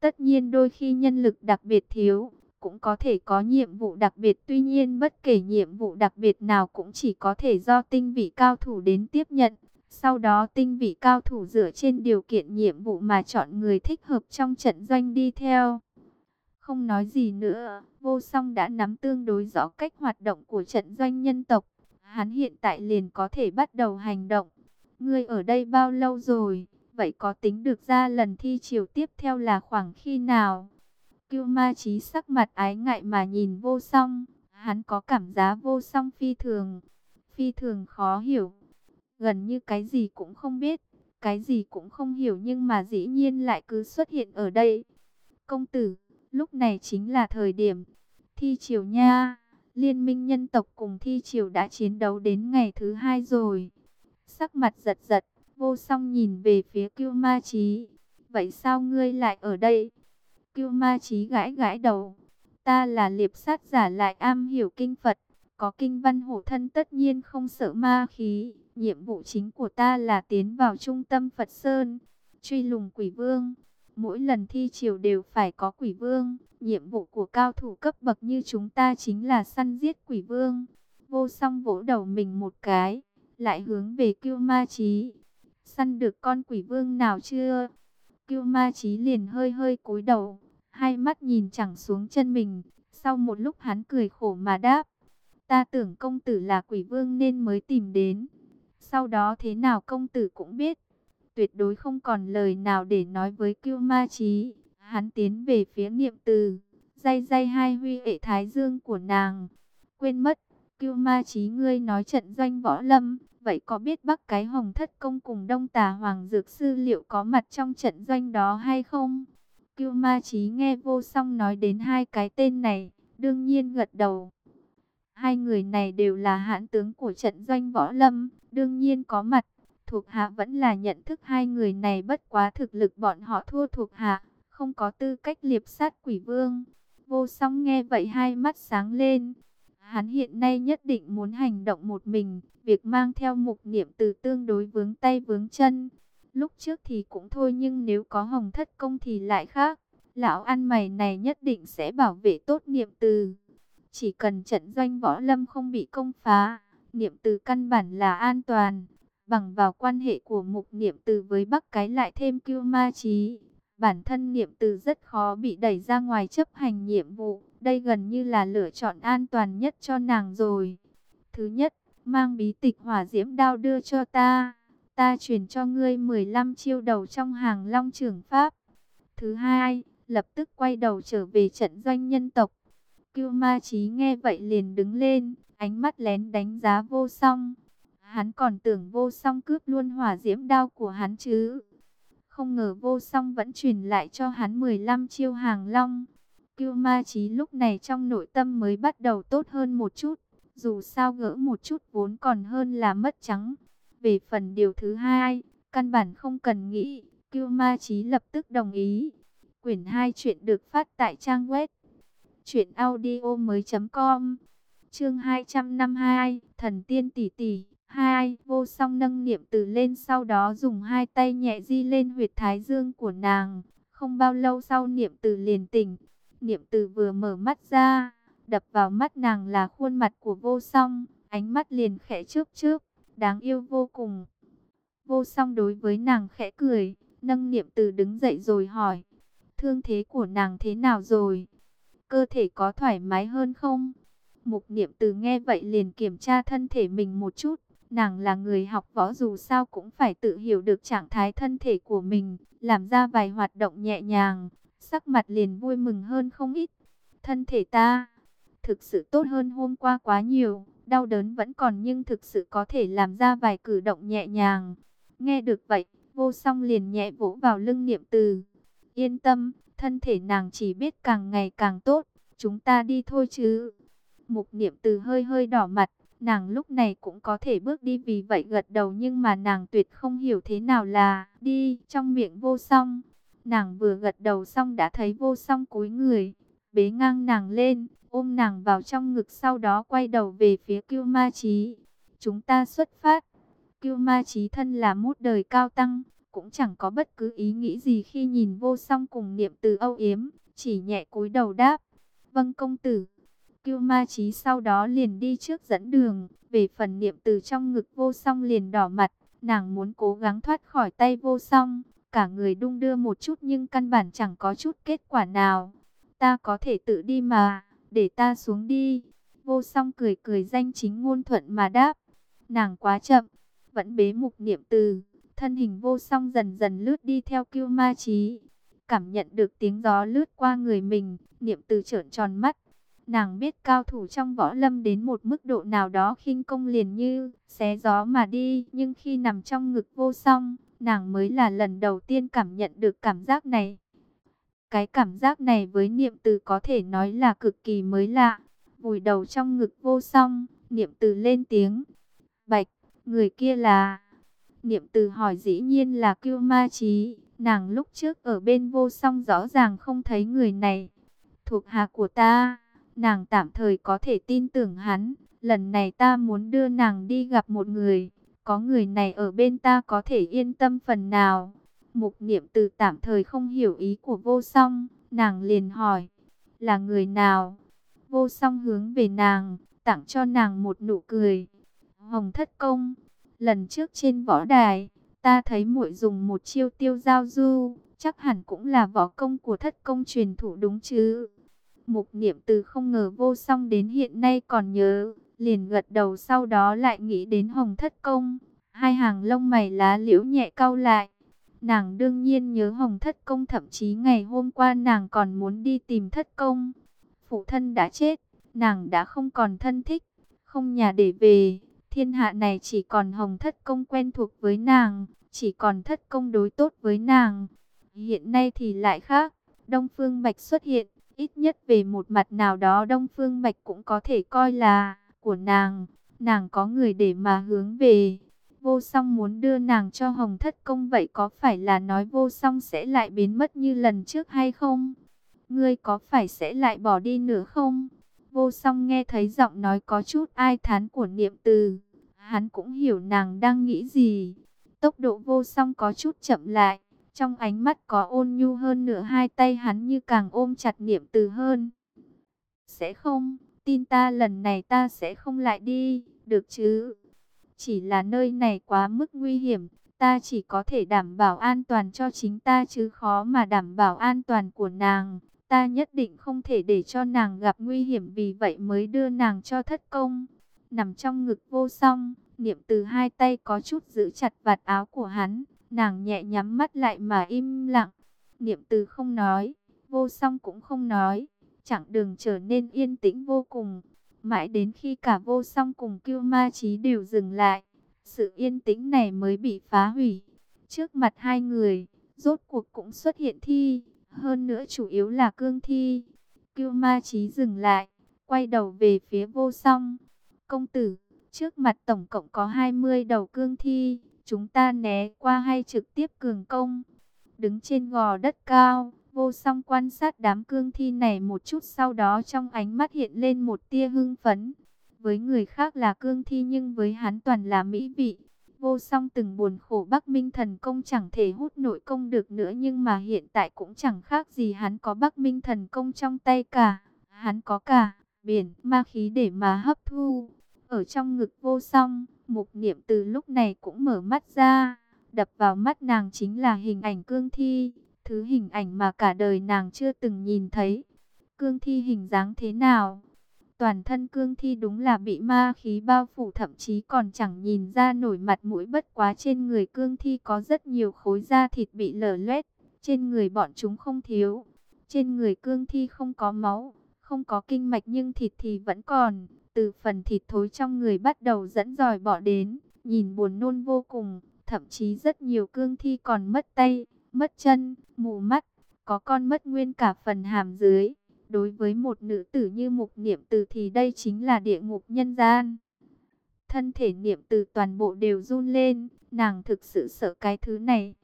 Tất nhiên đôi khi nhân lực đặc biệt thiếu, cũng có thể có nhiệm vụ đặc biệt. Tuy nhiên bất kể nhiệm vụ đặc biệt nào cũng chỉ có thể do tinh vị cao thủ đến tiếp nhận. Sau đó tinh vị cao thủ dựa trên điều kiện nhiệm vụ mà chọn người thích hợp trong trận doanh đi theo. Không nói gì nữa, vô song đã nắm tương đối rõ cách hoạt động của trận doanh nhân tộc. Hắn hiện tại liền có thể bắt đầu hành động. Ngươi ở đây bao lâu rồi? Vậy có tính được ra lần thi chiều tiếp theo là khoảng khi nào? Cưu ma trí sắc mặt ái ngại mà nhìn vô song. Hắn có cảm giá vô song phi thường. Phi thường khó hiểu. Gần như cái gì cũng không biết. Cái gì cũng không hiểu nhưng mà dĩ nhiên lại cứ xuất hiện ở đây. Công tử, lúc này chính là thời điểm. Thi triều nha. Liên minh nhân tộc cùng thi triều đã chiến đấu đến ngày thứ hai rồi. Sắc mặt giật giật, vô song nhìn về phía cưu ma trí. Vậy sao ngươi lại ở đây? Cưu ma trí gãi gãi đầu. Ta là liệp sát giả lại am hiểu kinh Phật. Có kinh văn hộ thân tất nhiên không sợ ma khí. Nhiệm vụ chính của ta là tiến vào trung tâm Phật Sơn. Truy lùng quỷ vương. Mỗi lần thi triều đều phải có quỷ vương. Nhiệm vụ của cao thủ cấp bậc như chúng ta chính là săn giết quỷ vương. Vô song vỗ đầu mình một cái. Lại hướng về cưu ma trí. Săn được con quỷ vương nào chưa? Cưu ma Chí liền hơi hơi cúi đầu, hai mắt nhìn chẳng xuống chân mình. Sau một lúc hắn cười khổ mà đáp, ta tưởng công tử là quỷ vương nên mới tìm đến. Sau đó thế nào công tử cũng biết. tuyệt đối không còn lời nào để nói với Cưu Ma Chí. Hắn tiến về phía niệm từ, day day hai huy hệ thái dương của nàng. Quên mất, Cưu Ma Chí ngươi nói trận doanh võ lâm, vậy có biết Bắc cái Hồng Thất công cùng Đông Tà Hoàng Dược sư liệu có mặt trong trận doanh đó hay không? Cưu Ma Chí nghe vô song nói đến hai cái tên này, đương nhiên gật đầu. Hai người này đều là hãn tướng của trận doanh võ lâm, đương nhiên có mặt. Thuộc hạ vẫn là nhận thức hai người này bất quá thực lực bọn họ thua thuộc hạ, không có tư cách liệp sát quỷ vương. Vô song nghe vậy hai mắt sáng lên. Hắn hiện nay nhất định muốn hành động một mình, việc mang theo mục niệm từ tương đối vướng tay vướng chân. Lúc trước thì cũng thôi nhưng nếu có hồng thất công thì lại khác. Lão ăn mày này nhất định sẽ bảo vệ tốt niệm từ. Chỉ cần trận doanh võ lâm không bị công phá, niệm từ căn bản là an toàn. Bằng vào quan hệ của mục niệm từ với bắc cái lại thêm cưu ma trí. Bản thân niệm từ rất khó bị đẩy ra ngoài chấp hành nhiệm vụ. Đây gần như là lựa chọn an toàn nhất cho nàng rồi. Thứ nhất, mang bí tịch hỏa diễm đao đưa cho ta. Ta truyền cho ngươi 15 chiêu đầu trong hàng long trưởng pháp. Thứ hai, lập tức quay đầu trở về trận doanh nhân tộc. Cưu ma trí nghe vậy liền đứng lên, ánh mắt lén đánh giá vô song. Hắn còn tưởng vô song cướp luôn hỏa diễm đao của hắn chứ. Không ngờ vô song vẫn truyền lại cho hắn 15 chiêu hàng long. Cưu ma trí lúc này trong nội tâm mới bắt đầu tốt hơn một chút. Dù sao gỡ một chút vốn còn hơn là mất trắng. Về phần điều thứ hai, căn bản không cần nghĩ. Cưu ma trí lập tức đồng ý. Quyển 2 chuyện được phát tại trang web Chuyện audio mới com Chương 252 Thần tiên tỷ tỷ hai Vô song nâng niệm từ lên sau đó dùng hai tay nhẹ di lên huyệt thái dương của nàng Không bao lâu sau niệm từ liền tỉnh Niệm từ vừa mở mắt ra Đập vào mắt nàng là khuôn mặt của vô song Ánh mắt liền khẽ trước trước Đáng yêu vô cùng Vô song đối với nàng khẽ cười Nâng niệm từ đứng dậy rồi hỏi Thương thế của nàng thế nào rồi? cơ thể có thoải mái hơn không? Mục niệm từ nghe vậy liền kiểm tra thân thể mình một chút. Nàng là người học võ dù sao cũng phải tự hiểu được trạng thái thân thể của mình, làm ra vài hoạt động nhẹ nhàng, sắc mặt liền vui mừng hơn không ít. Thân thể ta thực sự tốt hơn hôm qua quá nhiều, đau đớn vẫn còn nhưng thực sự có thể làm ra vài cử động nhẹ nhàng. Nghe được vậy, vô song liền nhẹ vỗ vào lưng niệm từ. Yên tâm, thân thể nàng chỉ biết càng ngày càng tốt, chúng ta đi thôi chứ. Mục niệm từ hơi hơi đỏ mặt, nàng lúc này cũng có thể bước đi vì vậy gật đầu nhưng mà nàng tuyệt không hiểu thế nào là đi trong miệng vô song. Nàng vừa gật đầu xong đã thấy vô song cúi người, bế ngang nàng lên, ôm nàng vào trong ngực sau đó quay đầu về phía Kiêu Ma Chí. Chúng ta xuất phát. Kiêu Ma Chí thân là mút đời cao tăng, cũng chẳng có bất cứ ý nghĩ gì khi nhìn vô song cùng niệm từ âu yếm, chỉ nhẹ cúi đầu đáp. Vâng công tử. Kiêu ma Chí sau đó liền đi trước dẫn đường, về phần niệm từ trong ngực vô song liền đỏ mặt, nàng muốn cố gắng thoát khỏi tay vô song, cả người đung đưa một chút nhưng căn bản chẳng có chút kết quả nào. Ta có thể tự đi mà, để ta xuống đi. Vô song cười cười danh chính ngôn thuận mà đáp, nàng quá chậm, vẫn bế mục niệm từ thân hình vô song dần dần lướt đi theo kiêu Ma Chí. Cảm nhận được tiếng gió lướt qua người mình, niệm từ trợn tròn mắt. Nàng biết cao thủ trong võ lâm đến một mức độ nào đó khinh công liền như xé gió mà đi, nhưng khi nằm trong ngực vô song, nàng mới là lần đầu tiên cảm nhận được cảm giác này. Cái cảm giác này với niệm từ có thể nói là cực kỳ mới lạ. Vùi đầu trong ngực vô song, niệm từ lên tiếng. Bạch, người kia là... Niệm từ hỏi dĩ nhiên là kiêu Ma Chí, nàng lúc trước ở bên vô song rõ ràng không thấy người này. Thuộc hạ của ta, nàng tạm thời có thể tin tưởng hắn, lần này ta muốn đưa nàng đi gặp một người, có người này ở bên ta có thể yên tâm phần nào. Mục niệm từ tạm thời không hiểu ý của vô song, nàng liền hỏi, là người nào? Vô song hướng về nàng, tặng cho nàng một nụ cười. Hồng thất công, Lần trước trên võ đài, ta thấy muội dùng một chiêu tiêu giao du, chắc hẳn cũng là võ công của thất công truyền thủ đúng chứ. Mục niệm từ không ngờ vô song đến hiện nay còn nhớ, liền gật đầu sau đó lại nghĩ đến hồng thất công. Hai hàng lông mày lá liễu nhẹ cau lại, Nàng đương nhiên nhớ Hồng Thất Công thậm chí ngày hôm qua nàng còn muốn đi tìm Thất Công. Phụ thân đã chết, nàng đã không còn thân thích, không nhà để về. Thiên hạ này chỉ còn Hồng Thất Công quen thuộc với nàng, chỉ còn Thất Công đối tốt với nàng. Hiện nay thì lại khác, Đông Phương Bạch xuất hiện, ít nhất về một mặt nào đó Đông Phương Bạch cũng có thể coi là của nàng. Nàng có người để mà hướng về. Vô song muốn đưa nàng cho Hồng Thất Công vậy có phải là nói vô song sẽ lại biến mất như lần trước hay không? Ngươi có phải sẽ lại bỏ đi nữa không? Vô song nghe thấy giọng nói có chút ai thán của niệm từ. Hắn cũng hiểu nàng đang nghĩ gì. Tốc độ vô song có chút chậm lại. Trong ánh mắt có ôn nhu hơn nửa hai tay hắn như càng ôm chặt niệm từ hơn. Sẽ không, tin ta lần này ta sẽ không lại đi, được chứ? Chỉ là nơi này quá mức nguy hiểm, ta chỉ có thể đảm bảo an toàn cho chính ta chứ khó mà đảm bảo an toàn của nàng. Ta nhất định không thể để cho nàng gặp nguy hiểm vì vậy mới đưa nàng cho thất công. Nằm trong ngực vô song, niệm từ hai tay có chút giữ chặt vạt áo của hắn. Nàng nhẹ nhắm mắt lại mà im lặng. Niệm từ không nói, vô song cũng không nói chặng đường trở nên yên tĩnh vô cùng. Mãi đến khi cả vô song cùng kiêu ma trí đều dừng lại. Sự yên tĩnh này mới bị phá hủy. Trước mặt hai người, rốt cuộc cũng xuất hiện thi. Hơn nữa chủ yếu là cương thi. Kiêu ma trí dừng lại, quay đầu về phía vô song. Công tử, trước mặt tổng cộng có 20 đầu cương thi. Chúng ta né qua hay trực tiếp cường công. Đứng trên gò đất cao, vô song quan sát đám cương thi này một chút sau đó trong ánh mắt hiện lên một tia hưng phấn. Với người khác là cương thi nhưng với hắn toàn là mỹ vị. Vô song từng buồn khổ Bắc Minh thần công chẳng thể hút nội công được nữa nhưng mà hiện tại cũng chẳng khác gì hắn có Bắc Minh thần công trong tay cả. Hắn có cả biển ma khí để mà hấp thu. Ở trong ngực vô song, mục niệm từ lúc này cũng mở mắt ra. Đập vào mắt nàng chính là hình ảnh cương thi, thứ hình ảnh mà cả đời nàng chưa từng nhìn thấy. Cương thi hình dáng thế nào? Toàn thân cương thi đúng là bị ma khí bao phủ thậm chí còn chẳng nhìn ra nổi mặt mũi bất quá trên người cương thi có rất nhiều khối da thịt bị lở loét. Trên người bọn chúng không thiếu. Trên người cương thi không có máu, không có kinh mạch nhưng thịt thì vẫn còn. Từ phần thịt thối trong người bắt đầu dẫn dòi bỏ đến, nhìn buồn nôn vô cùng. Thậm chí rất nhiều cương thi còn mất tay, mất chân, mù mắt, có con mất nguyên cả phần hàm dưới. Đối với một nữ tử như mục niệm từ thì đây chính là địa ngục nhân gian. Thân thể niệm từ toàn bộ đều run lên, nàng thực sự sợ cái thứ này.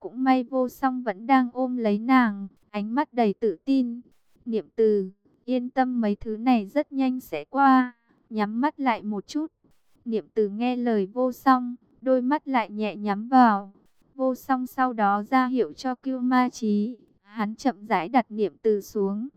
Cũng may vô song vẫn đang ôm lấy nàng, ánh mắt đầy tự tin. Niệm từ, yên tâm mấy thứ này rất nhanh sẽ qua, nhắm mắt lại một chút. Niệm từ nghe lời vô song, đôi mắt lại nhẹ nhắm vào. Vô song sau đó ra hiệu cho Cưu Ma Chí, hắn chậm rãi đặt niệm từ xuống.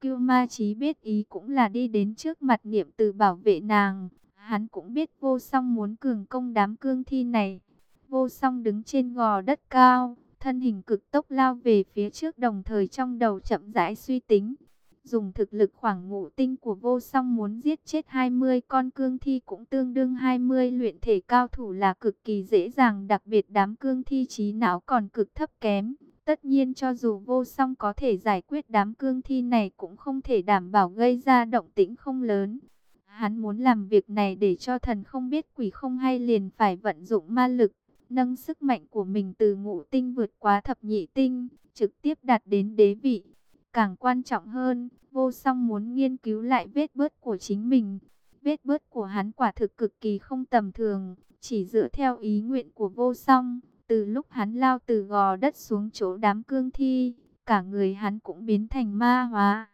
Cưu Ma Chí biết ý cũng là đi đến trước mặt niệm từ bảo vệ nàng. Hắn cũng biết vô song muốn cường công đám cương thi này. Vô song đứng trên gò đất cao, thân hình cực tốc lao về phía trước đồng thời trong đầu chậm rãi suy tính. Dùng thực lực khoảng ngũ tinh của vô song muốn giết chết 20 con cương thi cũng tương đương 20 luyện thể cao thủ là cực kỳ dễ dàng đặc biệt đám cương thi trí não còn cực thấp kém. Tất nhiên cho dù vô song có thể giải quyết đám cương thi này cũng không thể đảm bảo gây ra động tĩnh không lớn. Hắn muốn làm việc này để cho thần không biết quỷ không hay liền phải vận dụng ma lực, nâng sức mạnh của mình từ ngũ tinh vượt qua thập nhị tinh, trực tiếp đạt đến đế vị. Càng quan trọng hơn, vô song muốn nghiên cứu lại vết bớt của chính mình. Vết bớt của hắn quả thực cực kỳ không tầm thường, chỉ dựa theo ý nguyện của vô song. Từ lúc hắn lao từ gò đất xuống chỗ đám cương thi, cả người hắn cũng biến thành ma hóa.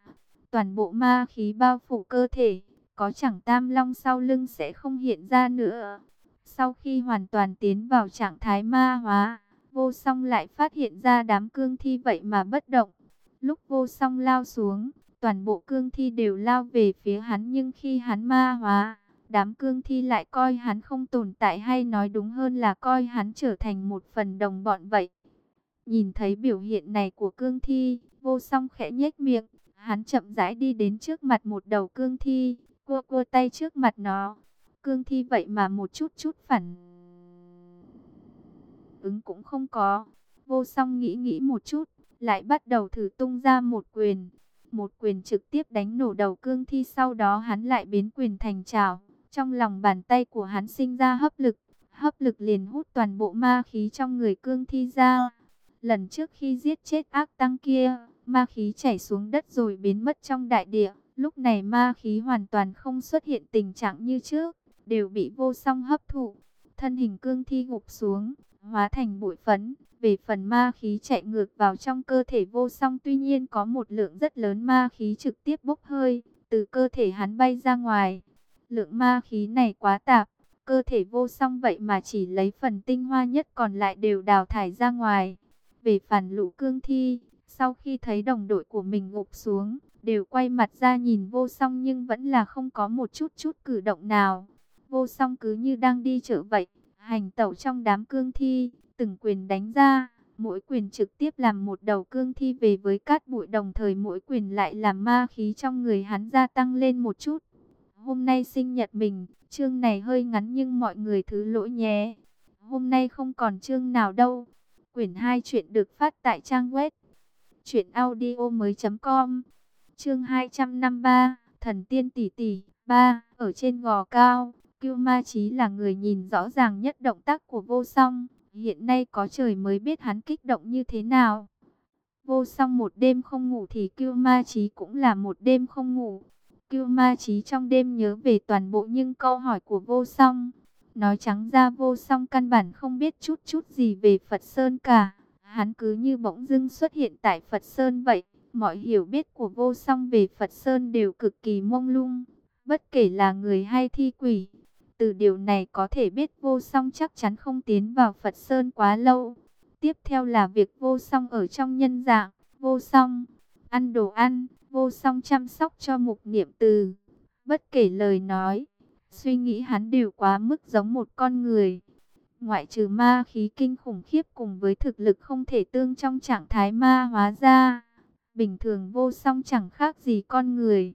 Toàn bộ ma khí bao phủ cơ thể, có chẳng tam long sau lưng sẽ không hiện ra nữa. Sau khi hoàn toàn tiến vào trạng thái ma hóa, vô song lại phát hiện ra đám cương thi vậy mà bất động. Lúc vô song lao xuống, toàn bộ cương thi đều lao về phía hắn nhưng khi hắn ma hóa, đám cương thi lại coi hắn không tồn tại hay nói đúng hơn là coi hắn trở thành một phần đồng bọn vậy. Nhìn thấy biểu hiện này của cương thi, vô song khẽ nhếch miệng, hắn chậm rãi đi đến trước mặt một đầu cương thi, cua cua tay trước mặt nó. Cương thi vậy mà một chút chút phản ứng cũng không có. Vô song nghĩ nghĩ một chút, lại bắt đầu thử tung ra một quyền. Một quyền trực tiếp đánh nổ đầu cương thi sau đó hắn lại biến quyền thành trào. Trong lòng bàn tay của hắn sinh ra hấp lực, hấp lực liền hút toàn bộ ma khí trong người cương thi ra. Lần trước khi giết chết ác tăng kia, ma khí chảy xuống đất rồi biến mất trong đại địa. Lúc này ma khí hoàn toàn không xuất hiện tình trạng như trước, đều bị vô song hấp thụ. Thân hình cương thi gục xuống, hóa thành bụi phấn. Về phần ma khí chạy ngược vào trong cơ thể vô song tuy nhiên có một lượng rất lớn ma khí trực tiếp bốc hơi, từ cơ thể hắn bay ra ngoài. Lượng ma khí này quá tạp, cơ thể vô song vậy mà chỉ lấy phần tinh hoa nhất còn lại đều đào thải ra ngoài. Về phản lũ cương thi, sau khi thấy đồng đội của mình ngục xuống, đều quay mặt ra nhìn vô song nhưng vẫn là không có một chút chút cử động nào. Vô song cứ như đang đi chợ vậy, hành tẩu trong đám cương thi, từng quyền đánh ra, mỗi quyền trực tiếp làm một đầu cương thi về với cát bụi đồng thời mỗi quyền lại làm ma khí trong người hắn gia tăng lên một chút. Hôm nay sinh nhật mình, chương này hơi ngắn nhưng mọi người thứ lỗi nhé. Hôm nay không còn chương nào đâu. Quyển 2 chuyện được phát tại trang web truyệnaudiomoi.com. Chương 253, Thần tiên tỷ tỷ 3, ở trên gò cao, Cưu Ma Chí là người nhìn rõ ràng nhất động tác của Vô Song, hiện nay có trời mới biết hắn kích động như thế nào. Vô Song một đêm không ngủ thì Cưu Ma Chí cũng là một đêm không ngủ. Cưu Ma Chí trong đêm nhớ về toàn bộ những câu hỏi của Vô Song, nói trắng ra Vô Song căn bản không biết chút chút gì về Phật Sơn cả. Hắn cứ như bỗng dưng xuất hiện tại Phật Sơn vậy. Mọi hiểu biết của vô song về Phật Sơn đều cực kỳ mông lung, bất kể là người hay thi quỷ. Từ điều này có thể biết vô song chắc chắn không tiến vào Phật Sơn quá lâu. Tiếp theo là việc vô song ở trong nhân dạng, vô song, ăn đồ ăn, vô song chăm sóc cho mục niệm từ. Bất kể lời nói, suy nghĩ hắn đều quá mức giống một con người. Ngoại trừ ma khí kinh khủng khiếp cùng với thực lực không thể tương trong trạng thái ma hóa ra Bình thường vô song chẳng khác gì con người.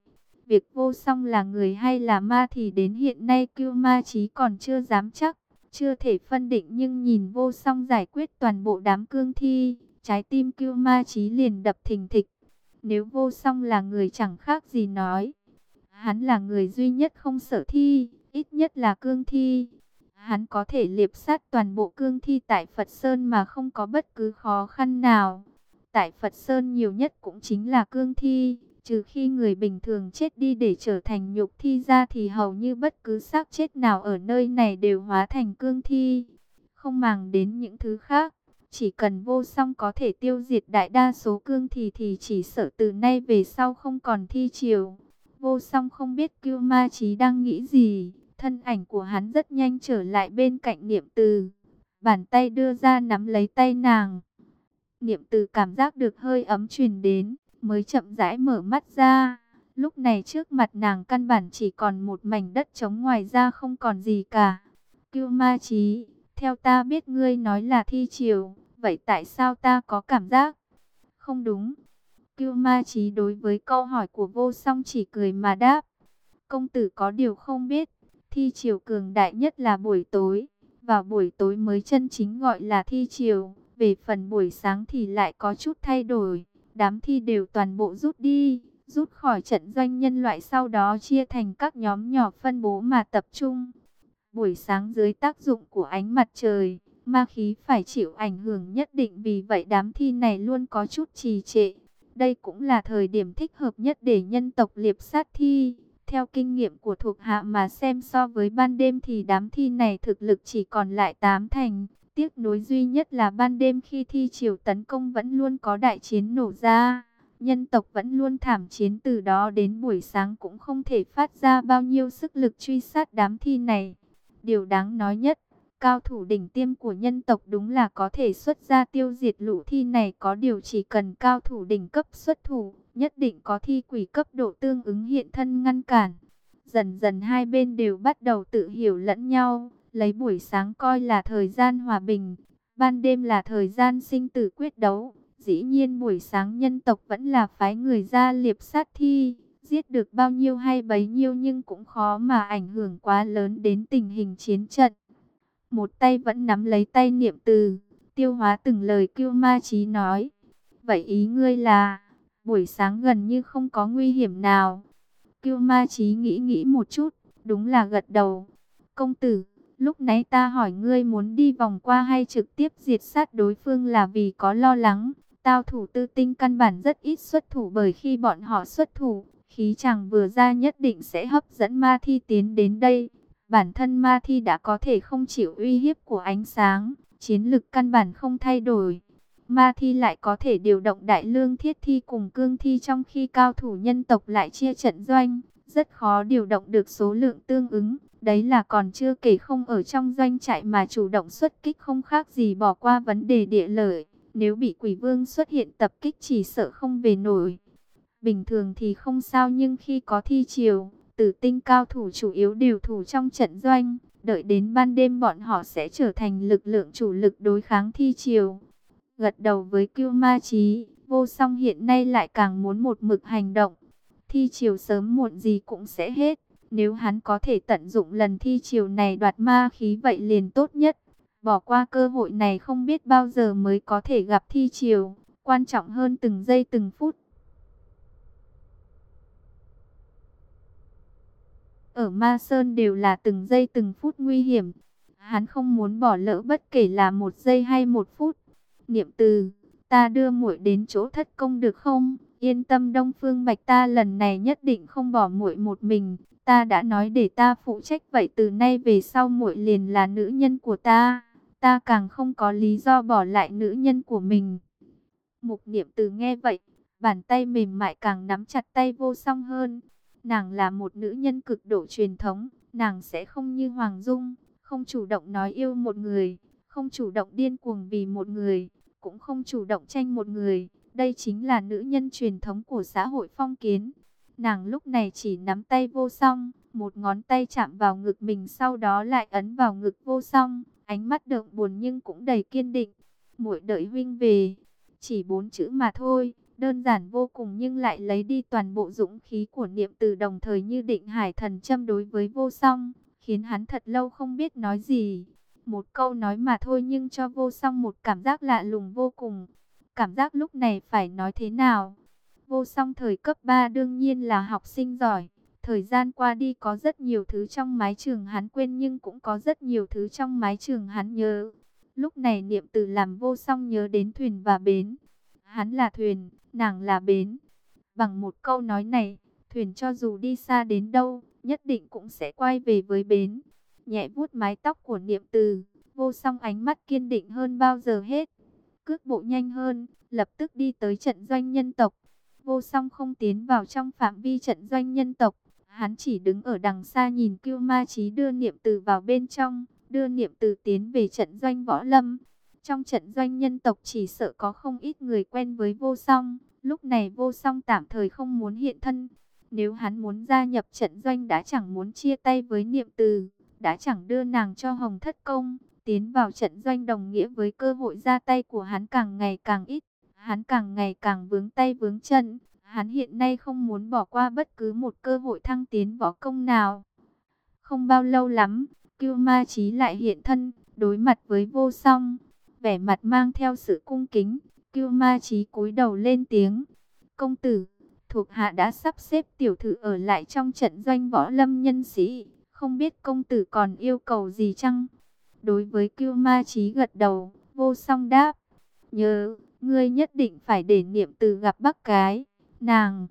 Việc vô song là người hay là ma thì đến hiện nay cưu ma chí còn chưa dám chắc. Chưa thể phân định nhưng nhìn vô song giải quyết toàn bộ đám cương thi. Trái tim cưu ma chí liền đập thình thịch. Nếu vô song là người chẳng khác gì nói. Hắn là người duy nhất không sở thi, ít nhất là cương thi. Hắn có thể liệp sát toàn bộ cương thi tại Phật Sơn mà không có bất cứ khó khăn nào. Tại Phật Sơn nhiều nhất cũng chính là cương thi, trừ khi người bình thường chết đi để trở thành nhục thi ra thì hầu như bất cứ xác chết nào ở nơi này đều hóa thành cương thi. Không màng đến những thứ khác, chỉ cần vô song có thể tiêu diệt đại đa số cương thi thì chỉ sợ từ nay về sau không còn thi chiều. Vô song không biết cưu ma trí đang nghĩ gì, thân ảnh của hắn rất nhanh trở lại bên cạnh niệm từ. Bàn tay đưa ra nắm lấy tay nàng. Niệm từ cảm giác được hơi ấm truyền đến, mới chậm rãi mở mắt ra. Lúc này trước mặt nàng căn bản chỉ còn một mảnh đất trống ngoài ra không còn gì cả. Cưu ma chí, theo ta biết ngươi nói là thi triều, vậy tại sao ta có cảm giác? Không đúng. Cưu ma chí đối với câu hỏi của vô song chỉ cười mà đáp. Công tử có điều không biết, thi triều cường đại nhất là buổi tối, vào buổi tối mới chân chính gọi là thi triều. Về phần buổi sáng thì lại có chút thay đổi, đám thi đều toàn bộ rút đi, rút khỏi trận doanh nhân loại sau đó chia thành các nhóm nhỏ phân bố mà tập trung. Buổi sáng dưới tác dụng của ánh mặt trời, ma khí phải chịu ảnh hưởng nhất định vì vậy đám thi này luôn có chút trì trệ. Đây cũng là thời điểm thích hợp nhất để nhân tộc liệp sát thi. Theo kinh nghiệm của thuộc hạ mà xem so với ban đêm thì đám thi này thực lực chỉ còn lại 8 thành, Tiếc nối duy nhất là ban đêm khi thi triều tấn công vẫn luôn có đại chiến nổ ra. Nhân tộc vẫn luôn thảm chiến từ đó đến buổi sáng cũng không thể phát ra bao nhiêu sức lực truy sát đám thi này. Điều đáng nói nhất, cao thủ đỉnh tiêm của nhân tộc đúng là có thể xuất ra tiêu diệt lũ thi này có điều chỉ cần cao thủ đỉnh cấp xuất thủ, nhất định có thi quỷ cấp độ tương ứng hiện thân ngăn cản. Dần dần hai bên đều bắt đầu tự hiểu lẫn nhau lấy buổi sáng coi là thời gian hòa bình, ban đêm là thời gian sinh tử quyết đấu. Dĩ nhiên buổi sáng nhân tộc vẫn là phái người ra liệp sát thi, giết được bao nhiêu hay bấy nhiêu nhưng cũng khó mà ảnh hưởng quá lớn đến tình hình chiến trận. Một tay vẫn nắm lấy tay niệm từ, tiêu hóa từng lời Kiêu Ma Chí nói. Vậy ý ngươi là, buổi sáng gần như không có nguy hiểm nào. Kiêu Ma Chí nghĩ nghĩ một chút, đúng là gật đầu. Công tử, lúc nãy ta hỏi ngươi muốn đi vòng qua hay trực tiếp diệt sát đối phương là vì có lo lắng. Tao thủ tư tinh căn bản rất ít xuất thủ bởi khi bọn họ xuất thủ, khí chàng vừa ra nhất định sẽ hấp dẫn ma thi tiến đến đây. Bản thân ma thi đã có thể không chịu uy hiếp của ánh sáng, chiến lực căn bản không thay đổi. Ma thi lại có thể điều động đại lương thiết thi cùng cương thi trong khi cao thủ nhân tộc lại chia trận doanh, rất khó điều động được số lượng tương ứng. Đấy là còn chưa kể không ở trong doanh trại mà chủ động xuất kích không khác gì bỏ qua vấn đề địa lợi. Nếu bị quỷ vương xuất hiện tập kích chỉ sợ không về nổi. Bình thường thì không sao nhưng khi có thi chiều, tử tinh cao thủ chủ yếu đều thủ trong trận doanh. Đợi đến ban đêm bọn họ sẽ trở thành lực lượng chủ lực đối kháng thi chiều. Gật đầu với kiêu Ma Chí, vô song hiện nay lại càng muốn một mực hành động. Thi chiều sớm muộn gì cũng sẽ hết. Nếu hắn có thể tận dụng lần thi chiều này đoạt ma khí vậy liền tốt nhất. Bỏ qua cơ hội này không biết bao giờ mới có thể gặp thi chiều. Quan trọng hơn từng giây từng phút. Ở Ma Sơn đều là từng giây từng phút nguy hiểm. Hắn không muốn bỏ lỡ bất kể là một giây hay một phút. Niệm từ, ta đưa muội đến chỗ thất công được không? Yên tâm Đông Phương Bạch ta lần này nhất định không bỏ muội một mình. Ta đã nói để ta phụ trách vậy từ nay về sau muội liền là nữ nhân của ta. Ta càng không có lý do bỏ lại nữ nhân của mình. Mục niệm từ nghe vậy, bàn tay mềm mại càng nắm chặt tay vô song hơn. Nàng là một nữ nhân cực độ truyền thống, nàng sẽ không như Hoàng Dung, không chủ động nói yêu một người, không chủ động điên cuồng vì một người, cũng không chủ động tranh một người. Đây chính là nữ nhân truyền thống của xã hội phong kiến. Nàng lúc này chỉ nắm tay vô song, một ngón tay chạm vào ngực mình sau đó lại ấn vào ngực vô song, ánh mắt đượm buồn nhưng cũng đầy kiên định. Muội đợi huynh về, chỉ bốn chữ mà thôi, đơn giản vô cùng nhưng lại lấy đi toàn bộ dũng khí của niệm từ đồng thời như định hải thần châm đối với vô song, khiến hắn thật lâu không biết nói gì. Một câu nói mà thôi nhưng cho vô song một cảm giác lạ lùng vô cùng. Cảm giác lúc này phải nói thế nào? Vô song thời cấp 3 đương nhiên là học sinh giỏi. Thời gian qua đi có rất nhiều thứ trong mái trường hắn quên nhưng cũng có rất nhiều thứ trong mái trường hắn nhớ. Lúc này niệm từ làm vô song nhớ đến thuyền và bến. Hắn là thuyền, nàng là bến. Bằng một câu nói này, thuyền cho dù đi xa đến đâu, nhất định cũng sẽ quay về với bến. Nhẹ vuốt mái tóc của niệm từ, vô song ánh mắt kiên định hơn bao giờ hết. Cước bộ nhanh hơn, lập tức đi tới trận doanh nhân tộc. Vô song không tiến vào trong phạm vi trận doanh nhân tộc. Hắn chỉ đứng ở đằng xa nhìn Cưu Ma Chí đưa niệm từ vào bên trong, đưa niệm từ tiến về trận doanh võ lâm. Trong trận doanh nhân tộc chỉ sợ có không ít người quen với vô song. Lúc này vô song tạm thời không muốn hiện thân. Nếu hắn muốn gia nhập trận doanh đã chẳng muốn chia tay với niệm từ. Đã chẳng đưa nàng cho hồng thất công. Tiến vào trận doanh đồng nghĩa với cơ hội ra tay của hắn càng ngày càng ít. Hắn càng ngày càng vướng tay vướng chân. Hắn hiện nay không muốn bỏ qua bất cứ một cơ hội thăng tiến võ công nào. Không bao lâu lắm, Cưu Ma Chí lại hiện thân, đối mặt với vô song vẻ mặt mang theo sự cung kính. Cưu ma chí cúi đầu lên tiếng. Công tử, thuộc hạ đã sắp xếp tiểu thư ở lại trong trận doanh võ lâm nhân sĩ. Không biết công tử còn yêu cầu gì chăng? Đối với Cưu ma chí gật đầu, vô song đáp. Nhớ, ngươi nhất định phải để niệm từ gặp bác cái. Nàng,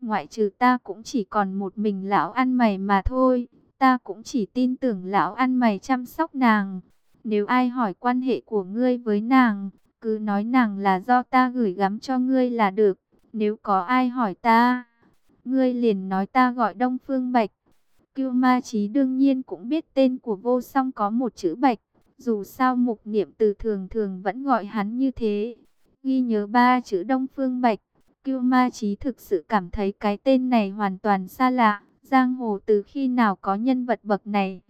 ngoại trừ ta cũng chỉ còn một mình lão ăn mày mà thôi. Ta cũng chỉ tin tưởng lão ăn mày chăm sóc nàng. Nếu ai hỏi quan hệ của ngươi với nàng, cứ nói nàng là do ta gửi gắm cho ngươi là được. Nếu có ai hỏi ta, ngươi liền nói ta gọi Đông Phương Bạch. Cưu Ma Chí đương nhiên cũng biết tên của vô song có một chữ Bạch. Dù sao mục niệm từ thường thường vẫn gọi hắn như thế. Ghi nhớ ba chữ Đông Phương Bạch. Kiêu Ma Chí thực sự cảm thấy cái tên này hoàn toàn xa lạ. Giang hồ từ khi nào có nhân vật bậc này.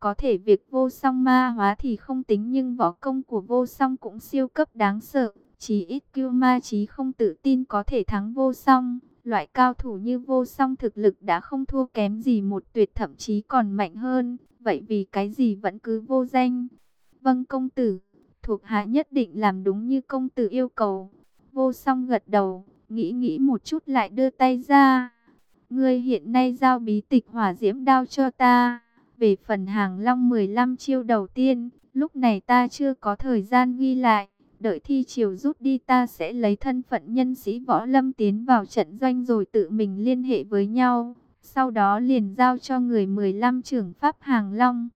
Có thể việc vô song ma hóa thì không tính nhưng võ công của vô song cũng siêu cấp đáng sợ. Chỉ ít kiêu ma chí không tự tin có thể thắng vô song. Loại cao thủ như vô song thực lực đã không thua kém gì một tuyệt thậm chí còn mạnh hơn. Vậy vì cái gì vẫn cứ vô danh? Vâng công tử, Thuộc hạ nhất định làm đúng như công tử yêu cầu. Vô song gật đầu, nghĩ nghĩ một chút lại đưa tay ra. Ngươi hiện nay giao bí tịch hỏa diễm đao cho ta. Về phần hàng long 15 chiêu đầu tiên, lúc này ta chưa có thời gian ghi lại. Đợi thi chiều rút đi ta sẽ lấy thân phận nhân sĩ võ lâm tiến vào trận doanh rồi tự mình liên hệ với nhau. Sau đó liền giao cho người 15 trưởng pháp hàng long.